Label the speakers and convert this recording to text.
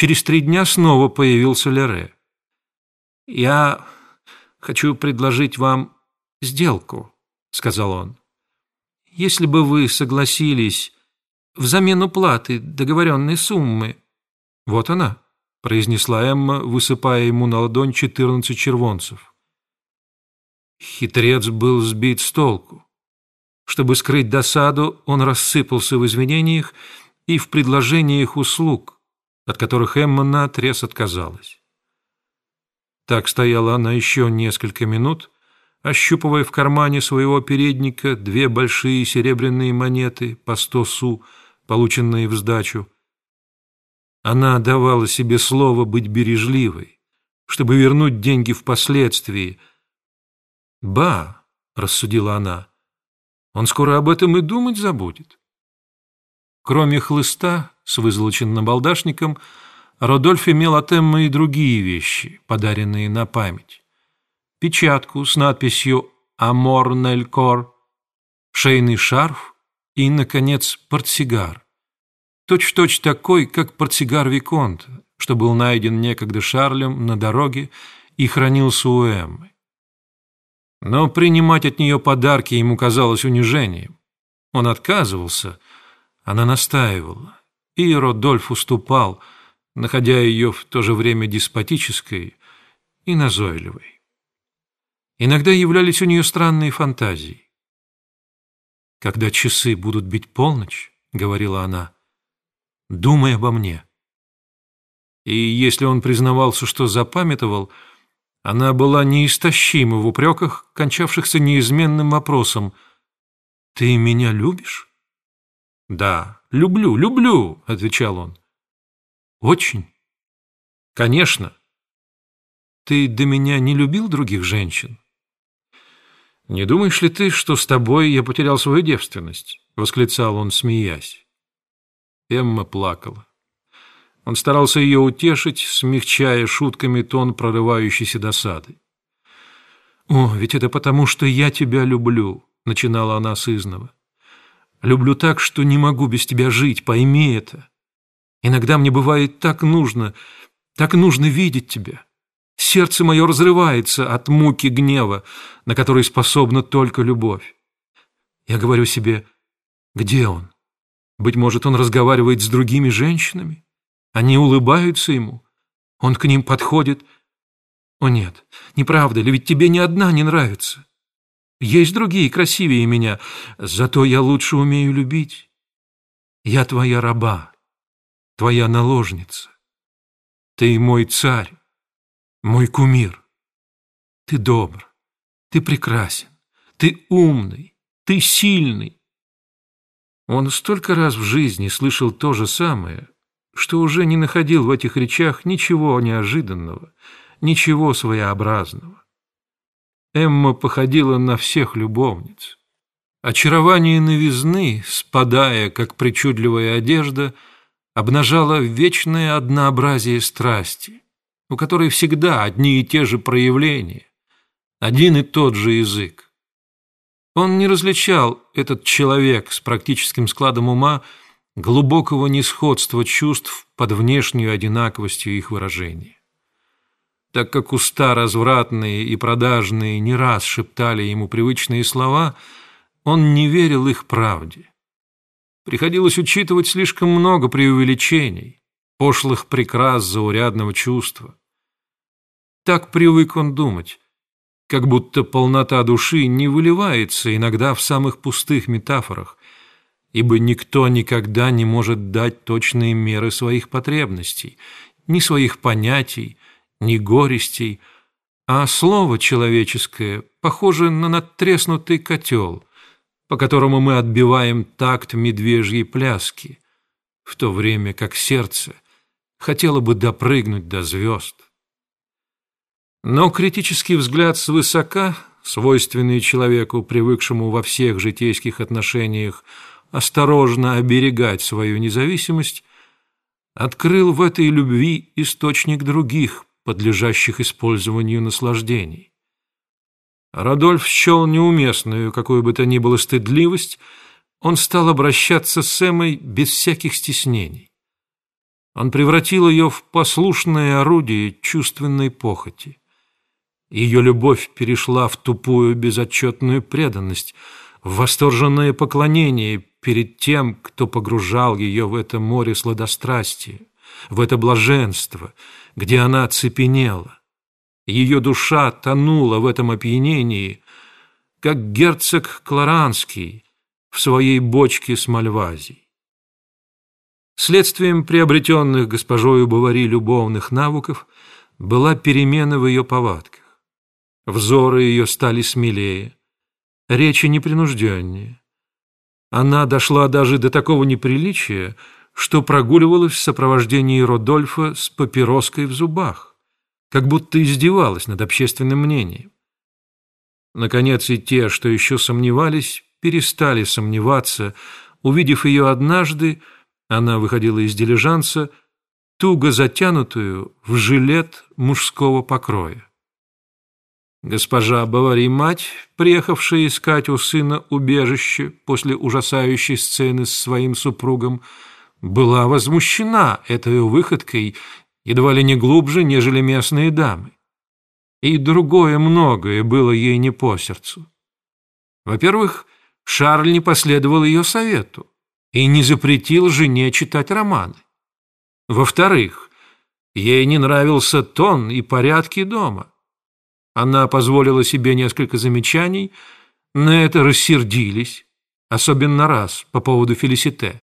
Speaker 1: Через три дня снова появился Лере. «Я хочу предложить вам сделку», — сказал он. «Если бы вы согласились взамен уплаты договоренной суммы...» «Вот она», — произнесла Эмма, высыпая ему на ладонь четырнадцать червонцев. Хитрец был сбит с толку. Чтобы скрыть досаду, он рассыпался в извинениях и в предложениях услуг, от которых Эмма наотрез отказалась. Так стояла она еще несколько минут, ощупывая в кармане своего передника две большие серебряные монеты по сто су, полученные в сдачу. Она давала себе слово быть бережливой, чтобы вернуть деньги впоследствии. «Ба!» — рассудила она. «Он скоро об этом и думать забудет». Кроме хлыста с вызолоченным балдашником, Родольф имел от Эммы и другие вещи, подаренные на память. Печатку с надписью «Амор нель кор», шейный шарф и, наконец, портсигар. Точь-в-точь такой, как портсигар Виконт, что был найден некогда Шарлем на дороге и хранился у Эммы. Но принимать от нее подарки ему казалось унижением. Он отказывался – она настаивала, и Родольф уступал, находя ее в то же время деспотической и назойливой. Иногда являлись у нее странные фантазии. «Когда часы будут бить полночь, — говорила она, — думай обо мне». И если он признавался, что запамятовал, она была неистощима в упреках, кончавшихся неизменным вопросом «Ты меня любишь?» «Да, люблю, люблю», — отвечал он. «Очень?» «Конечно». «Ты до меня не любил других женщин?» «Не думаешь ли ты, что с тобой я потерял свою девственность?» — восклицал он, смеясь. Эмма плакала. Он старался ее утешить, смягчая шутками тон прорывающейся досады. «О, ведь это потому, что я тебя люблю», — начинала она сызнова. Люблю так, что не могу без тебя жить, пойми это. Иногда мне бывает так нужно, так нужно видеть тебя. Сердце мое разрывается от муки гнева, на который способна только любовь. Я говорю себе, где он? Быть может, он разговаривает с другими женщинами? Они улыбаются ему? Он к ним подходит? О нет, неправда ли, ведь тебе ни одна не нравится. Есть другие красивее меня, зато я лучше умею любить. Я твоя раба, твоя наложница. Ты мой царь, мой кумир. Ты добр, ты прекрасен, ты умный, ты сильный. Он столько раз в жизни слышал то же самое, что уже не находил в этих речах ничего неожиданного, ничего своеобразного. Эмма походила на всех любовниц. Очарование новизны, спадая, как причудливая одежда, обнажало вечное однообразие страсти, у которой всегда одни и те же проявления, один и тот же язык. Он не различал, этот человек с практическим складом ума, глубокого несходства чувств под внешнюю одинаковостью их выражения так как уста развратные и продажные не раз шептали ему привычные слова, он не верил их правде. Приходилось учитывать слишком много преувеличений, пошлых прикрас заурядного чувства. Так привык он думать, как будто полнота души не выливается иногда в самых пустых метафорах, ибо никто никогда не может дать точные меры своих потребностей, ни своих понятий, ни горестей, а слово человеческое похоже на надтреснутый котел, по которому мы отбиваем такт медвежьей пляски, в то время как сердце хотело бы допрыгнуть до звезд. Но критический взгляд свысока, свойственный человеку, привыкшему во всех житейских отношениях осторожно оберегать свою независимость, открыл в этой любви источник других подлежащих использованию наслаждений. Радольф счел неуместную какую бы то ни было стыдливость, он стал обращаться с Эмой без всяких стеснений. Он превратил ее в послушное орудие чувственной похоти. Ее любовь перешла в тупую безотчетную преданность, в восторженное поклонение перед тем, кто погружал ее в это море сладострастия, в это блаженство, где она оцепенела. Ее душа тонула в этом опьянении, как герцог Кларанский в своей бочке с мальвазией. Следствием приобретенных госпожою Бавари любовных навыков была перемена в ее повадках. Взоры ее стали смелее, речи непринужденнее. Она дошла даже до такого неприличия, что прогуливалась в сопровождении Родольфа с папироской в зубах, как будто издевалась над общественным мнением. Наконец и те, что еще сомневались, перестали сомневаться, увидев ее однажды, она выходила из дилижанса, туго затянутую в жилет мужского покроя. Госпожа Бавари-мать, приехавшая искать у сына убежище после ужасающей сцены с своим супругом, была возмущена этой выходкой едва ли не глубже, нежели местные дамы. И другое многое было ей не по сердцу. Во-первых, Шарль не последовал ее совету и не запретил жене читать романы. Во-вторых, ей не нравился тон и порядки дома. Она позволила себе несколько замечаний, на это рассердились, особенно раз по поводу Фелисите.